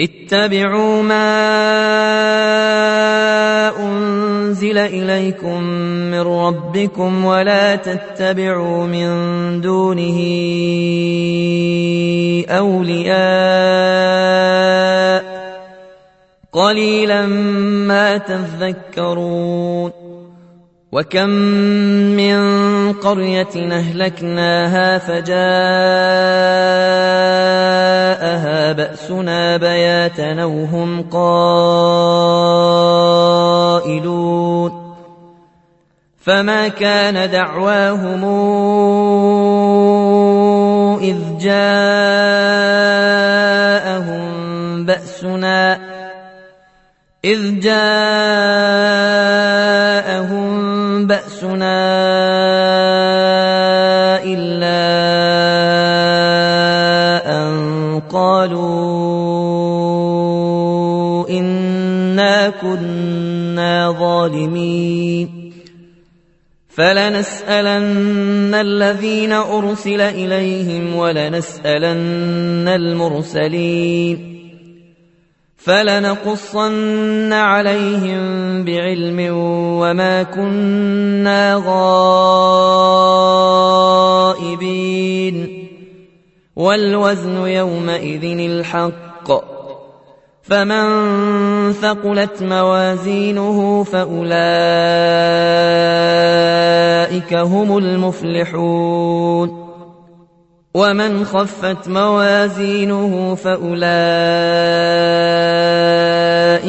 اتبعوا ما أنزل إليكم من ربكم ولا تتبعوا من دونه أولياء. قليلا ما تذكرون. وكم من قرية أهلكناها فجاءها بأسنا بياتا وهم قائلون فما كان دعواهم إذ جاءهم بأسنا إذ جاءهم بأسنا إلا أن قالوا إنا كنا ظالمين فلنسألن الذين أرسل إليهم ولنسألن المرسلين فلنقصن عليهم بعلم وما كنا غائبين والوزن يومئذ الحق فمن ثقلت موازينه فأولئك هم المفلحون ومن خفت موازينه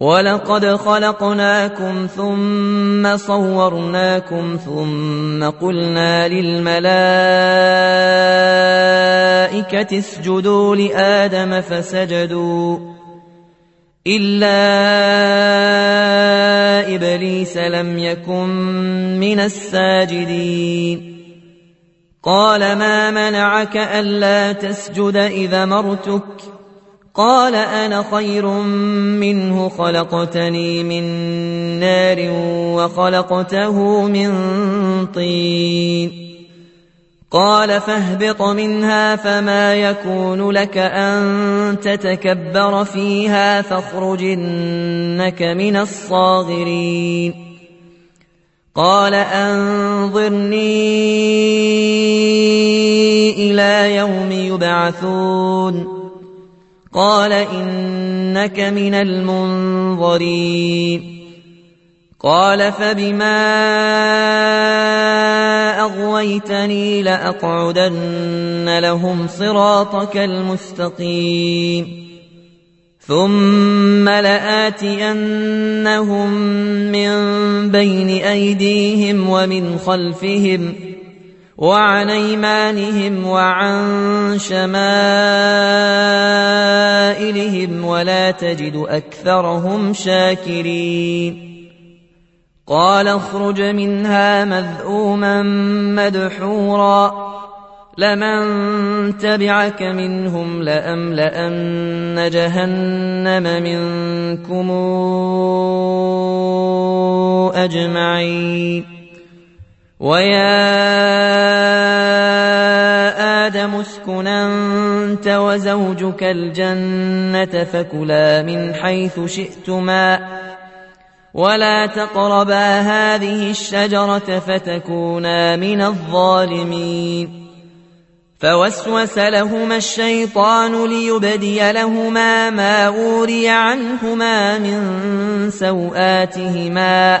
ولقد خلقناكم ثم صورناكم ثم قلنا للملائكة اسجدوا لآدم فسجدوا إلا إبليس لم يكن من الساجدين قال ما منعك ألا تسجد إذا مرتك قال أنا خير منه خلقتني من نار وخلقته من طين. قال فاهبط منها فما يكون لك أن تتكبر فيها فاخرج إنك من الصاغرين. قال أنظرني إلى يوم يبعثون. قال إنك من المنظرين. قال فبما أغويتني لأقعدن لهم صراطك المستقيم. ثم لآتينهم من بين أيديهم ومن خلفهم وعن أيمانهم وعن شمائلهم ولا تجد أكثرهم شاكرين. قال اخرج منها مذءوما مدحورا. لمن تبعك منهم لأملأن جهنم منكم أجمعين. ويا آدم اسكن أنت وزوجك الجنة فكلا من حيث شئتما ولا تقربا هذه الشجرة فتكونا من الظالمين فوسوس لهما الشيطان ليبدي لهما ما أوري عنهما من سوآتهما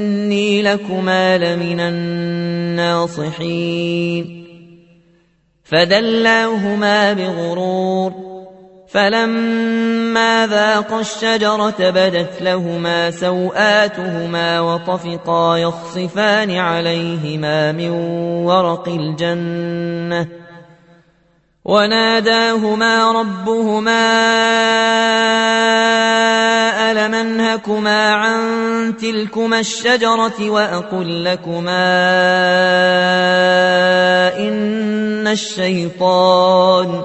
لكما لمن الناصحين. فدلاهما بغرور فلما ذاقا الشجرة بدت لهما سوآتهما وطفقا يخصفان عليهما من ورق الجنة. وناداهما ربهما ألم أنهكما عن تلكما الشجرة وأقل لكما إن الشيطان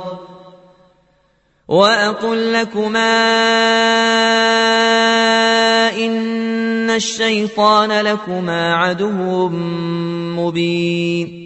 وأقل لكما إن الشيطان لكما عدو مبين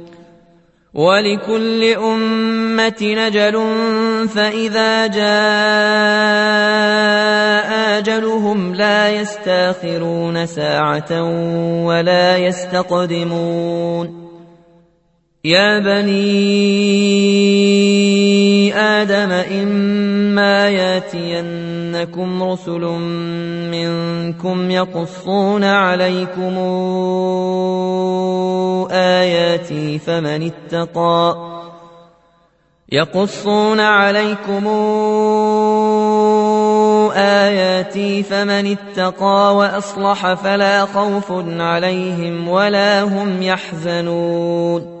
ولكل أمة نجل فإذا جاء أجلهم لا يستأخرون ساعة ولا يستقدمون. يا بني آدم إما ياتينكم رسل منكم يقصون عليكم آياتي فمن اتقى يقصون عليكم آياتي فمن اتقى وأصلح فلا خوف عليهم ولا هم يحزنون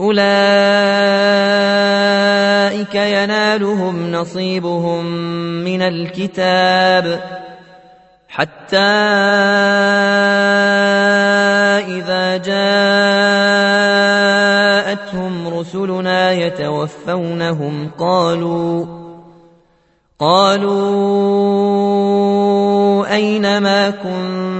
أولئك ينالهم نصيبهم من الكتاب حتى إذا جاءتهم رسلنا يتوفونهم قالوا قالوا أين ما كنتم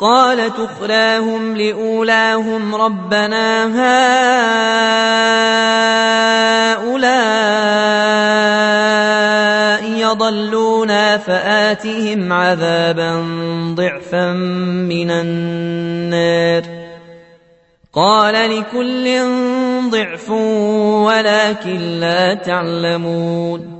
قالت أخراهم لأولاهم ربنا هؤلاء يضلونا فآتهم عذابا ضعفا من النار. قال لكل ضعف ولكن لا تعلمون.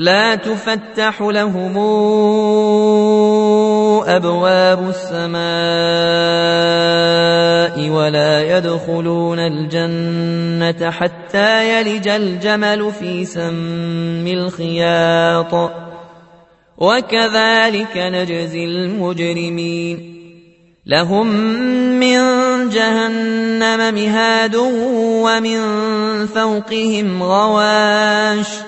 لا تفتح لهم أبواب السماء ولا يدخلون الجنة حتى يلج الجمل في سم الخياط. وكذلك نجزي المجرمين. لهم من جهنم مهاد ومن فوقهم غواش.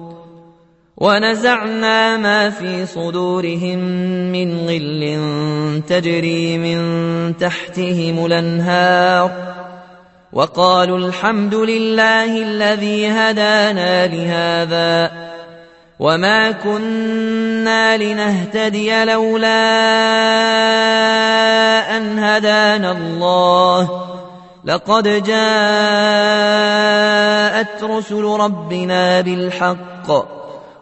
ونزعنا ما في صدورهم من غل تجري من تحتهم الأنهار وقالوا الحمد لله الذي هدانا لهذا وما كنا لنهتدي لولا أن هدانا الله لقد جاءت رسل ربنا بالحق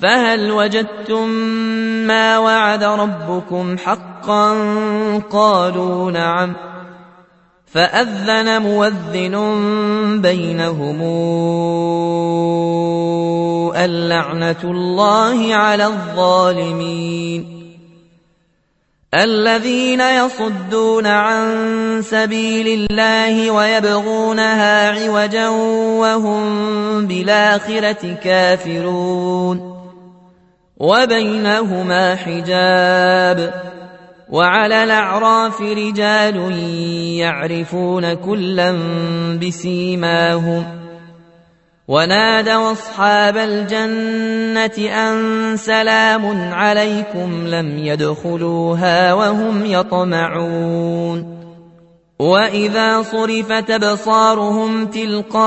فهل وجدتم ما وعد ربكم حقا قالوا نعم فأذن موذن بينهم اللعنة الله على الظالمين الذين يصدون عن سبيل الله ويبغونها عوجا وهم بالآخرة كافرون وبينهما حجاب وعلى الأعراف رجال يعرفون كلا بسيماهم ونادوا أصحاب الجنة أن سلام عليكم لم يدخلوها وهم يطمعون وإذا صرفت أبصارهم تلقاء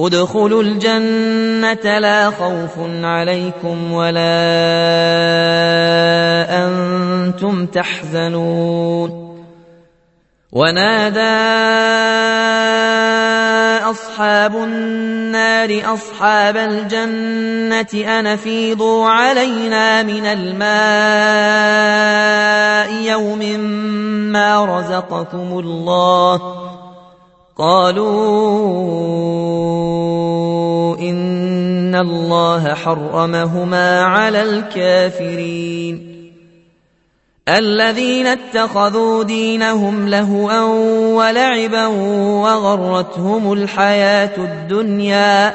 ادخلوا الجنة لا خوف عليكم ولا أنتم تحزنون. ونادى أصحاب النار أصحاب الجنة أن فيضوا علينا من الماء يوم ما رزقكم الله قالوا إن الله حرمهما على الكافرين. الذين اتخذوا دينهم لهوا ولعبا وغرتهم الحياة الدنيا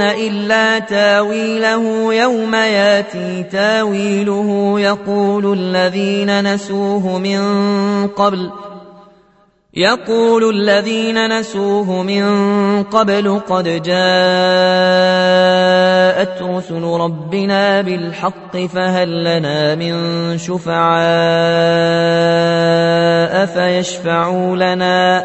إلا تاويله يوم ياتي تاويله يقول الذين نسوه من قبل يقول الذين نسوه من قبل قد جاءت رسل ربنا بالحق فهل لنا من شفعاء فيشفعوا لنا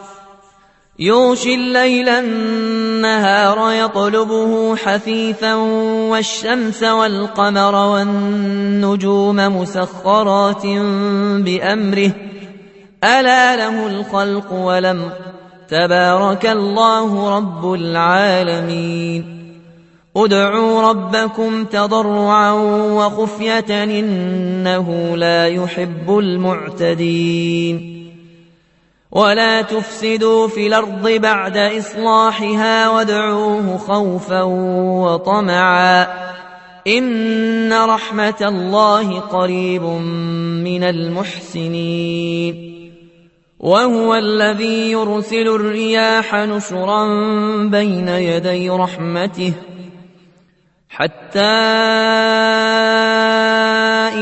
يغشي الليل النهار يطلبه حثيثا والشمس والقمر والنجوم مسخرات بأمره. ألا له الخلق ولم تبارك الله رب العالمين. ادعوا ربكم تضرعا وخفية إنه لا يحب المعتدين. ولا تفسدوا في الأرض بعد إصلاحها وادعوه خوفا وطمعا إن رحمة الله قريب من المحسنين وهو الذي يرسل الرياح نشرا بين يدي رحمته حتى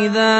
إذا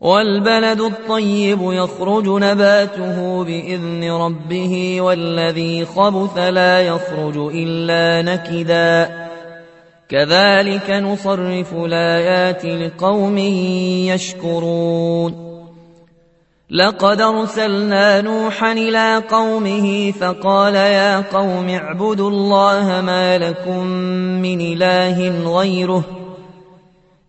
والبلد الطيب يخرج نباته بإذن ربه والذي خبث لا يخرج إلا نكداً. كذلك نصرف الآيات لقوم يشكرون. لقد أرسلنا نوحا إلى قومه فقال يا قوم اعبدوا الله ما لكم من إله غيره.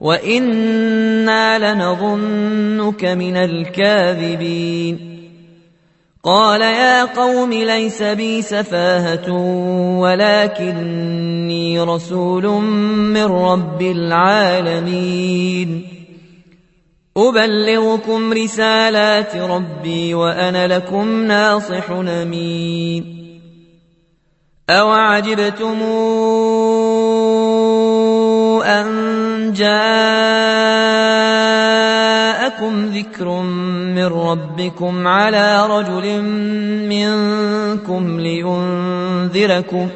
وأنا لنظنك من الكاذبين قال يا قوم ليس بي سفاهه ولكني رسول من رب العالمين ابلغكم رسالات ربي وأنا لكم ناصح امين اوعجبتم أن جاءكم ذكر من ربكم على رجل منكم لينذركم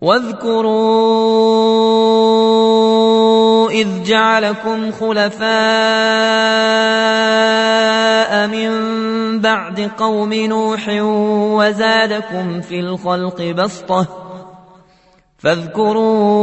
واذكروا إذ جعلكم خلفاء من بعد قوم نوح وزادكم في الخلق بسطة فاذكروا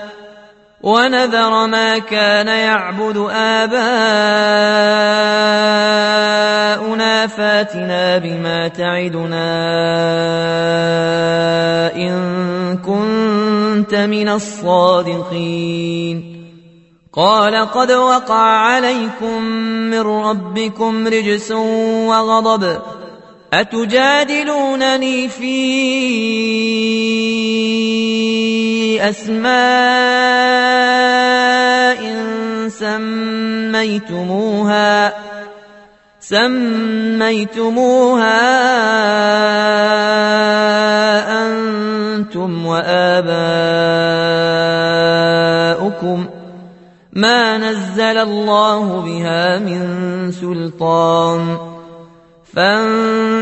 ونذر ما كان يعبد آباؤنا فاتنا بما تعدنا إن كنت من الصادقين. قال قد وقع عليكم من ربكم رجس وغضب. أتجادلونني في أسماء سميتموها سميتموها أنتم وآباؤكم. ما نزل الله بها من سلطان. فانتظروا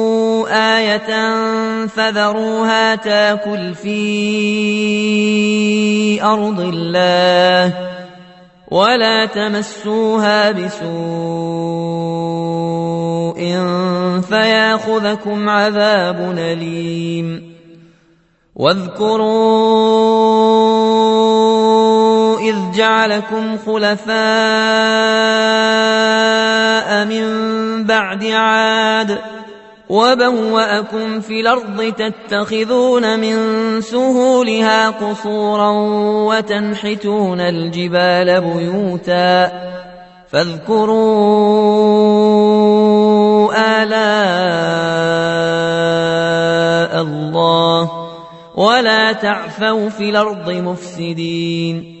آية فذروها تاكل في أرض الله ولا تمسوها بسوء فياخذكم عذاب أليم. واذكروا إذ جعلكم خلفاء من بعد عاد وبوأكم في الأرض تتخذون من سهولها قصورا وتنحتون الجبال بيوتا فاذكروا آلاء الله ولا تعثوا في الأرض مفسدين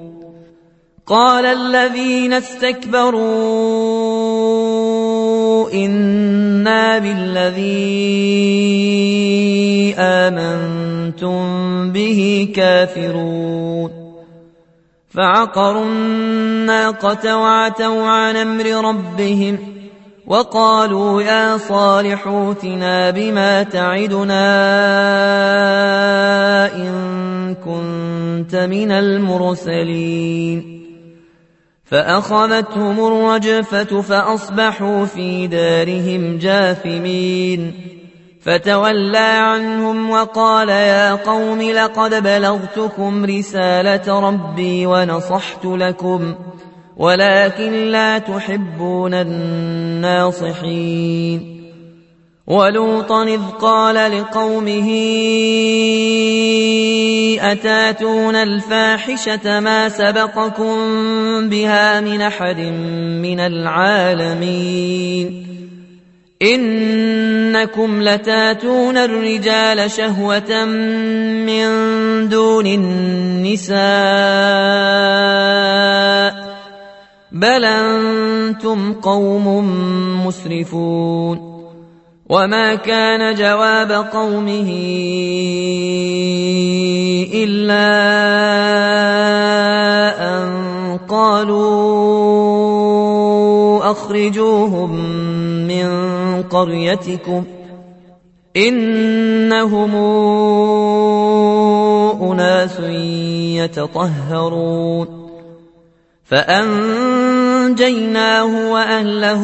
قال الذين استكبروا إنا بالذي آمنتم به كافرون. فعقروا الناقة وعتوا عن أمر ربهم وقالوا يا صالح اوتنا بما تعدنا إن كنت من المرسلين. فأخذتهم الرجفة فأصبحوا في دارهم جاثمين. فتولى عنهم وقال يا قوم لقد بلغتكم رسالة ربي ونصحت لكم ولكن لا تحبون الناصحين. ولوطا إذ قال لقومه أتاتون الفاحشة ما سبقكم بها من أحد من العالمين إنكم لتاتون الرجال شهوة من دون النساء بل أنتم قوم مسرفون وما كان جواب قومه الا ان قالوا اخرجوهم من قريتكم انهم اناس يتطهرون فانجيناه واهله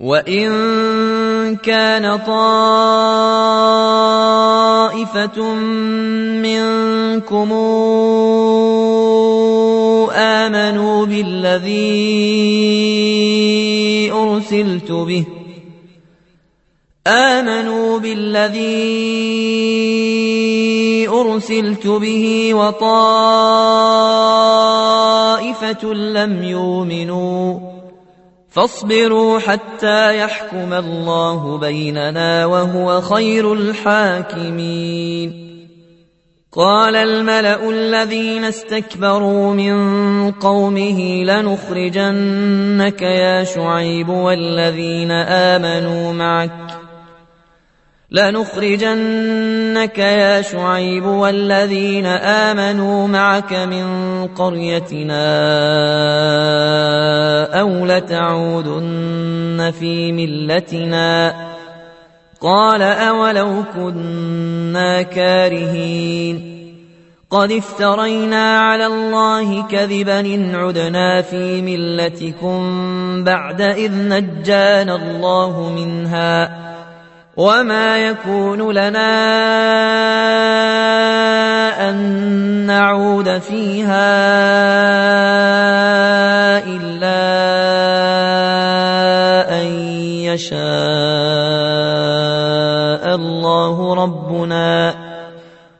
وان كان طائفه منكم امنوا بالذي ارسلت به امنوا بالذي ارسلت به وطائفه لم يؤمنوا فاصبروا حتى يحكم الله بيننا وهو خير الحاكمين. قال الملأ الذين استكبروا من قومه لنخرجنك يا شعيب والذين آمنوا معك. لنخرجنك يا شعيب والذين آمنوا معك من قريتنا أو لتعودن في ملتنا قال أولو كنا كارهين قد افترينا على الله كذبا إن عدنا في ملتكم بعد إذ نجانا الله منها وما يكون لنا أن نعود فيها إلا أن يشاء الله ربنا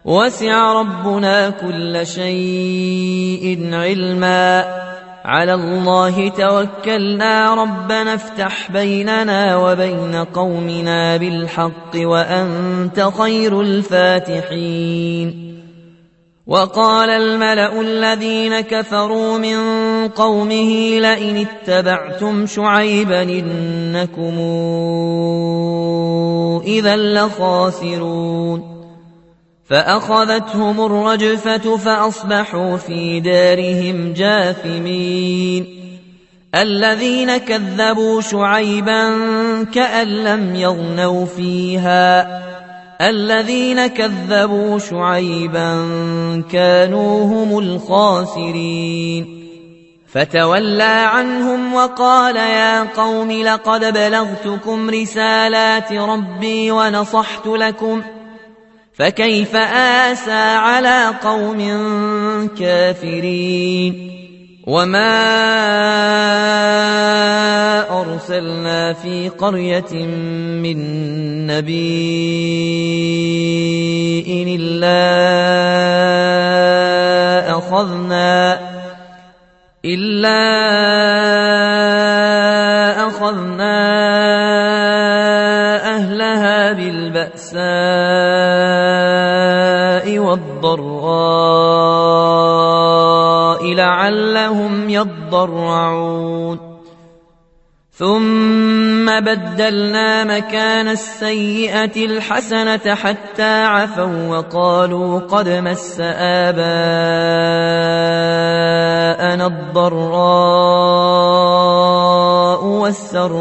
وسع ربنا كل شيء علما على الله توكلنا ربنا افتح بيننا وبين قومنا بالحق وأنت خير الفاتحين. وقال الملأ الذين كفروا من قومه لئن اتبعتم شعيبا إنكم إذا لخاسرون. فأخذتهم الرجفة فأصبحوا في دارهم جاثمين. الذين كذبوا شعيبا كأن لم يغنوا فيها. الذين كذبوا شعيبا كانوا هم الخاسرين. فتولى عنهم وقال يا قوم لقد بلغتكم رسالات ربي ونصحت لكم ۖ فكيف آسى على قوم كافرين وما أرسلنا في قرية من نبي إلا أخذنا إلا أخذنا أهلها بالبأساء والضراء لعلهم يضرعون. ثم بدلنا مكان السيئة الحسنة حتى عفوا وقالوا قد مس آباءنا الضراء والسراء.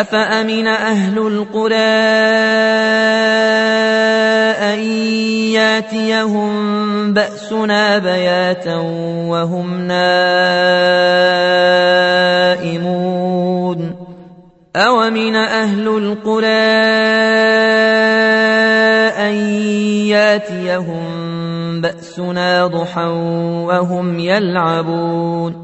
أفأمن أهل القرى أن ياتيهم بأسنا بياتا وهم نائمون أومن أهل القرى أن ياتيهم بأسنا ضحى وهم يلعبون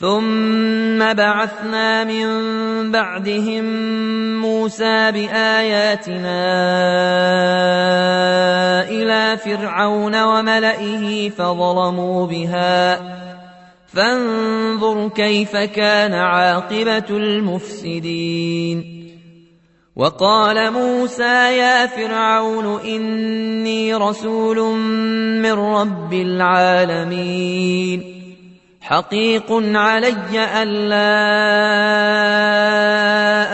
ثم بعثنا من بعدهم موسى باياتنا إلى فرعون وملئه فظلموا بها فانظر كيف كان عاقبه المفسدين وقال موسى يا فرعون اني رسول من رب العالمين حقيق علي ألا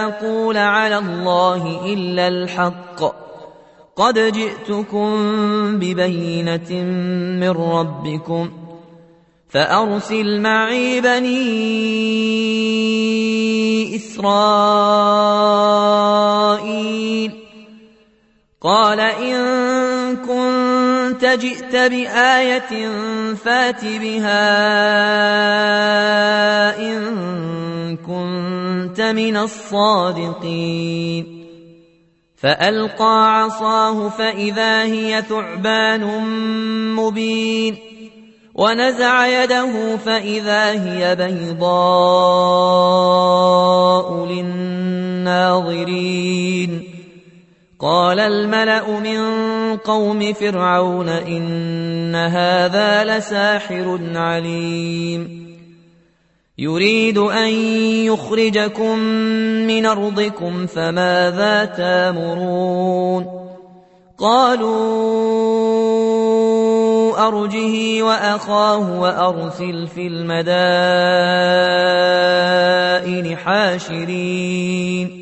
أقول على الله إلا الحق. قد جئتكم ببينة من ربكم فأرسل معي بني إسرائيل. قال إن كنت جئت بآية فات بها إن كنت من الصادقين. فألقى عصاه فإذا هي ثعبان مبين. ونزع يده فإذا هي بيضاء للناظرين. قال الملأ من قوم فرعون إن هذا لساحر عليم. يريد أن يخرجكم من أرضكم فماذا تامرون؟ قالوا أرجه وأخاه وأرسل في المدائن حاشرين.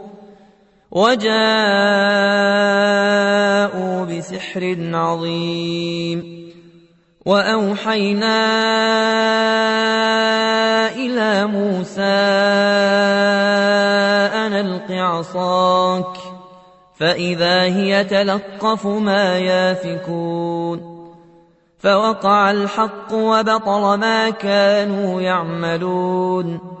وجاءوا بسحر عظيم. وأوحينا إلى موسى أن ألق عصاك فإذا هي تلقف ما يافكون. فوقع الحق وبطل ما كانوا يعملون.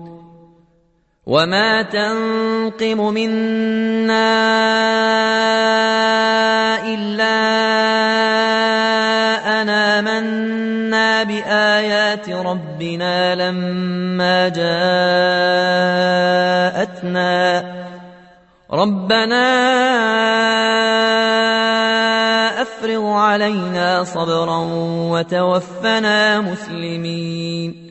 وما تنقم منا إلا أنا منا بآيات ربنا لما جاءتنا ربنا افرغ علينا صبرا وتوفنا مسلمين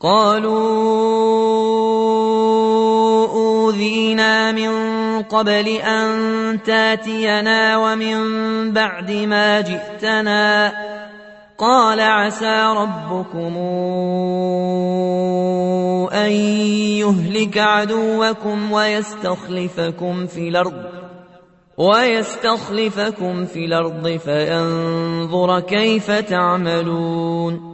قالوا أوذينا من قبل أن تاتينا ومن بعد ما جئتنا. قال عسى ربكم أن يهلك عدوكم ويستخلفكم في الأرض ويستخلفكم في الأرض فينظر كيف تعملون.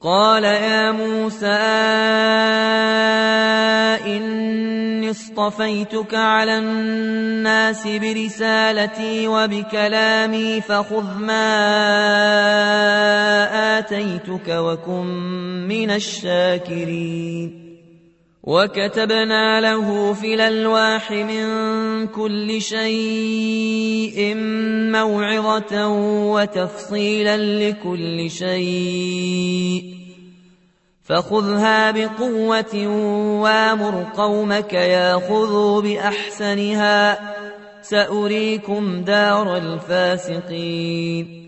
قال يا موسى إني اصطفيتك على الناس برسالتي وبكلامي فخذ ما آتيتك وكن من الشاكرين. وكتبنا له في الألواح من كل شيء موعظة وتفصيلا لكل شيء. فخذها بقوة وامر قومك ياخذوا بأحسنها. سأريكم دار الفاسقين.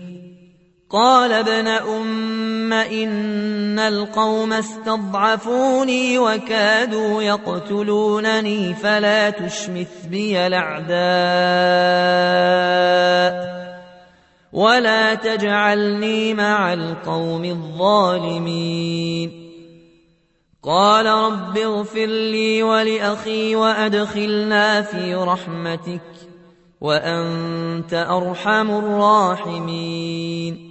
قال ابن أم إن القوم استضعفوني وكادوا يقتلونني فلا تشمث بي الأعداء ولا تجعلني مع القوم الظالمين. قال رب اغفر لي ولأخي وأدخلنا في رحمتك وأنت أرحم الراحمين.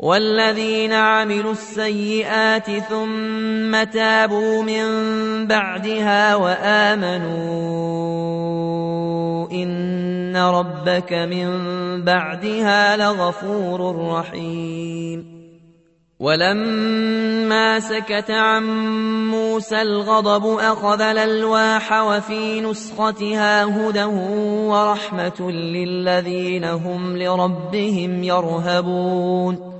والذين عملوا السيئات ثم تابوا من بعدها وآمنوا إن ربك من بعدها لغفور رحيم. ولما سكت عن موسى الغضب أخذ الألواح وفي نسختها هدى ورحمة للذين هم لربهم يرهبون.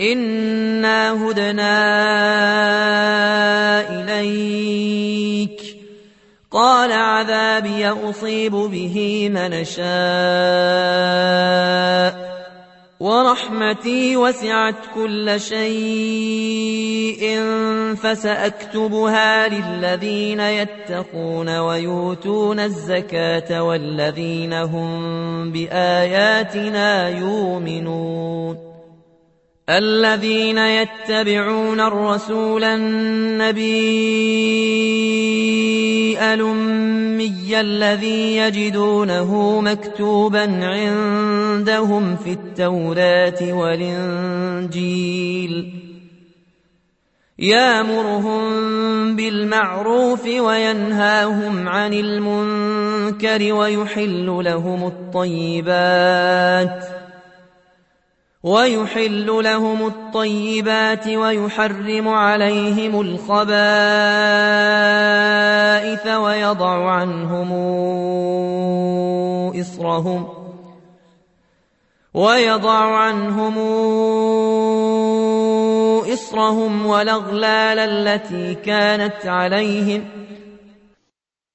إنا هدنا إليك. قال عذابي أصيب به من شاء ورحمتي وسعت كل شيء فسأكتبها للذين يتقون ويؤتون الزكاة والذين هم بآياتنا يؤمنون. الذين يتبعون الرسول النبي الأمي الذي يجدونه مكتوبا عندهم في التوراة والإنجيل. يامرهم بالمعروف وينهاهم عن المنكر ويحل لهم الطيبات. ويحل لهم الطيبات ويحرم عليهم الخبائث ويضع عنهم إصرهم ويضع عنهم إصرهم والأغلال التي كانت عليهم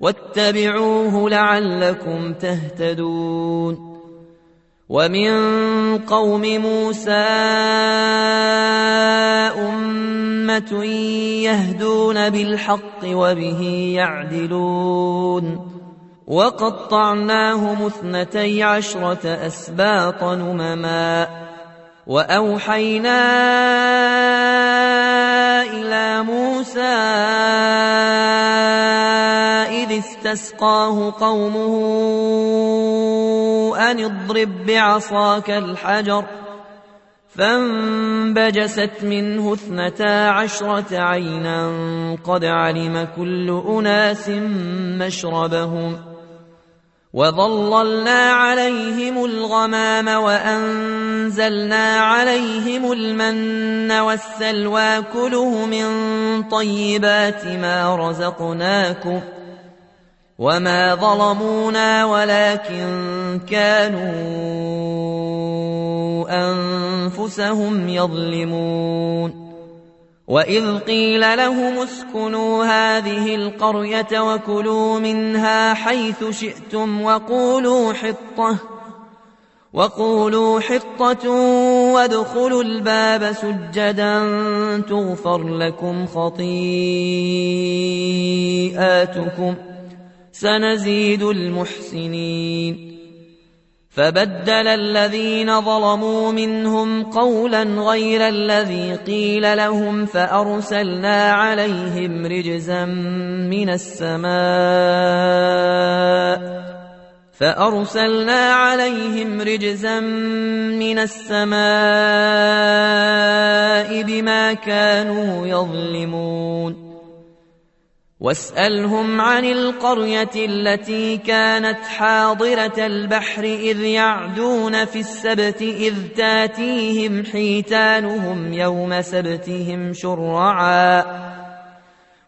واتبعوه لعلكم تهتدون ومن قوم موسى أمة يهدون بالحق وبه يعدلون وقطعناهم اثنتي عشرة أسباط نمما وأوحينا إلى موسى إذ استسقاه قومه أن اضرب بعصاك الحجر فانبجست منه اثنتا عشرة عينا قد علم كل أناس مشربهم وظللنا عليهم الغمام وأنزلنا عليهم المن والسلوى كله من طيبات ما رزقناكم وما ظلمونا ولكن كانوا أنفسهم يظلمون وإذ قيل لهم اسكنوا هذه القرية وكلوا منها حيث شئتم وقولوا حطة وقولوا حطة وادخلوا الباب سجدا تغفر لكم خطيئاتكم سنزيد المحسنين. فبدل الذين ظلموا منهم قولا غير الذي قيل لهم فأرسلنا عليهم رجزا من السماء. فأرسلنا عليهم رجزا من السماء بما كانوا يظلمون. واسألهم عن القرية التي كانت حاضرة البحر إذ يعدون في السبت إذ تاتيهم حيتانهم يوم سبتهم شرعا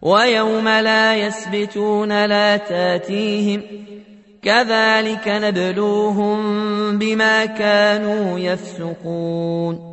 ويوم لا يسبتون لا تاتيهم كذلك نبلوهم بما كانوا يفسقون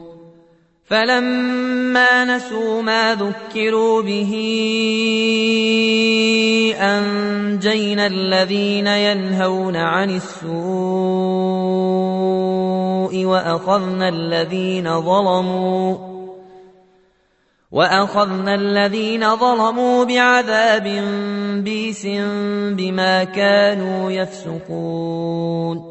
فلما نسوا ما ذكروا به أنجينا الذين ينهون عن السوء وأخذنا الذين ظلموا وأخذنا الذين ظلموا بعذاب بيس بما كانوا يفسقون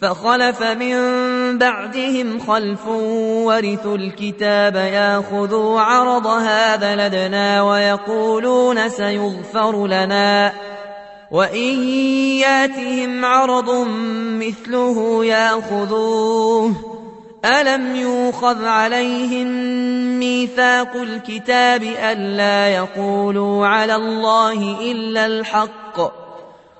فخلف من بعدهم خلف ورثوا الكتاب ياخذوا عرض هذا لدنا ويقولون سيغفر لنا. وإن ياتهم عرض مثله ياخذوه. ألم يوخذ عليهم ميثاق الكتاب ألا يقولوا على الله إلا الحق؟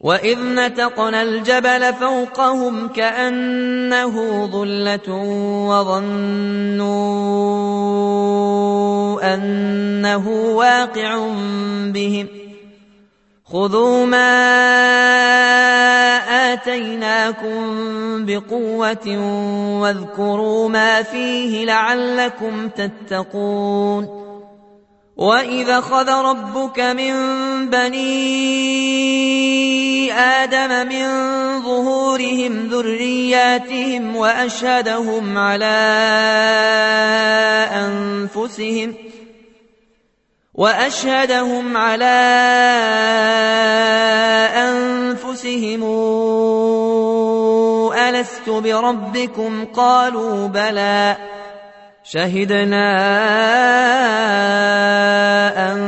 وإذ نتقنا الجبل فوقهم كأنه ظلة وظنوا أنه واقع بهم خذوا ما آتيناكم بقوة واذكروا ما فيه لعلكم تتقون وإذا خذ ربك من بني آدم من ظهورهم ذرياتهم وأشهدهم على أنفسهم وأشهدهم على أنفسهم. ألست بربكم؟ قالوا بلى. شهدنا أن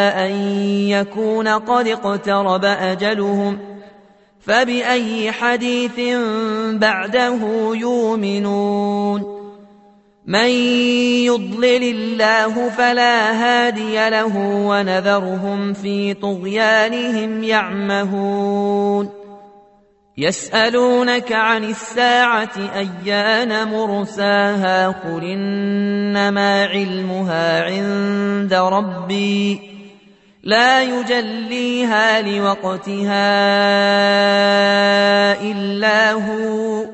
يكون قد اقترب أجلهم فبأي حديث بعده يؤمنون من يضلل الله فلا هادي له ونذرهم في طغيانهم يعمهون يسالونك عن الساعة ايان مرساها قل انما علمها عند ربي لا يجليها لوقتها إلا هو.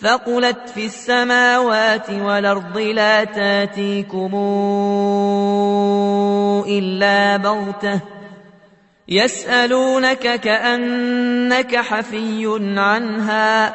ثقلت في السماوات والأرض لا تاتيكم إلا بغتة. يسألونك كأنك حفي عنها.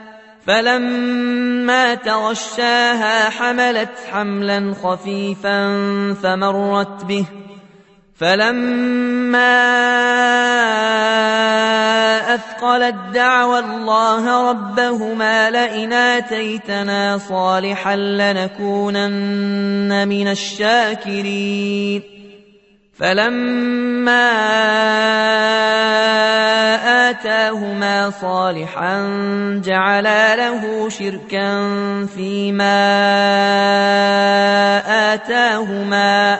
فلما تغشاها حملت حملا خفيفا فمرت به. فلما أثقلت دعوى الله ربهما لئن آتيتنا صالحا لنكونن من الشاكرين. فلما آتاهما صالحا جعلا له شركا فيما آتاهما.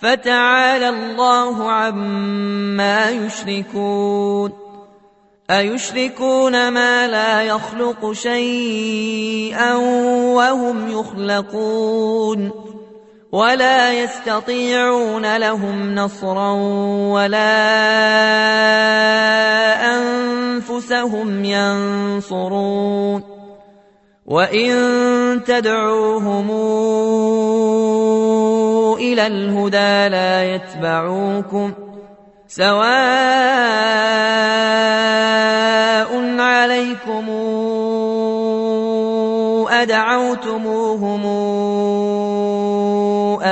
فتعالى الله عما يشركون. أيشركون ما لا يخلق شيئا وهم يخلقون. ولا يستطيعون لهم نصرا ولا أنفسهم ينصرون وإن تدعوهم إلى الهدى لا يتبعوكم سواء عليكم أدعوتموهم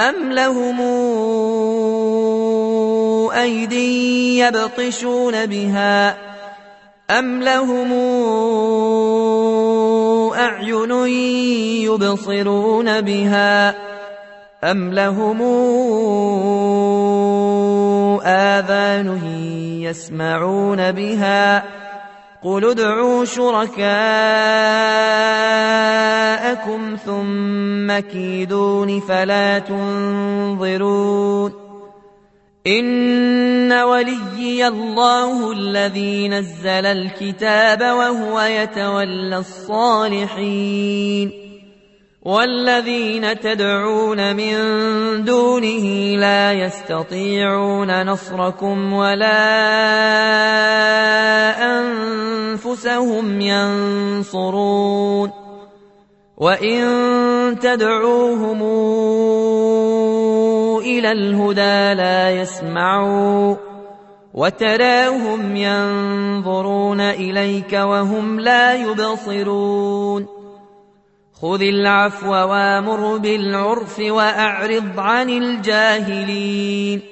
أم لهم أيدي يبطشون بها أم لهم أعين يبصرون بها أم لهم آذان يسمعون بها قل ادعوا شركاءكم ثم كيدون فلا تنظرون إن وليي الله الذي نزل الكتاب وهو يتولى الصالحين والذين تدعون من دونه لا يستطيعون نصركم ولا أنفسهم ينصرون وإن تدعوهم إلى الهدى لا يسمعوا وتراهم ينظرون إليك وهم لا يبصرون خذ العفو وامر بالعرف وأعرض عن الجاهلين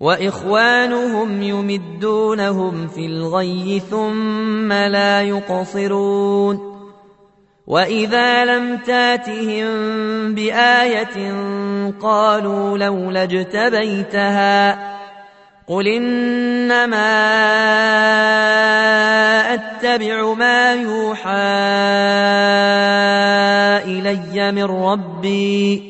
وإخوانهم يمدونهم في الغي ثم لا يقصرون. وإذا لم تاتهم بآية قالوا لولا اجتبيتها قل إنما أتبع ما يوحى إلي من ربي.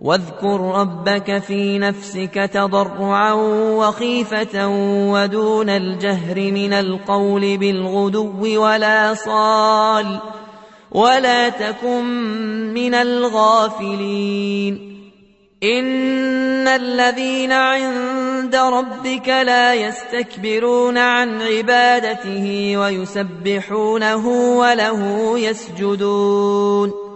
واذكر ربك في نفسك تضرعا وخيفة ودون الجهر من القول بالغدو ولا صال ولا تكن من الغافلين. إن الذين عند ربك لا يستكبرون عن عبادته ويسبحونه وله يسجدون.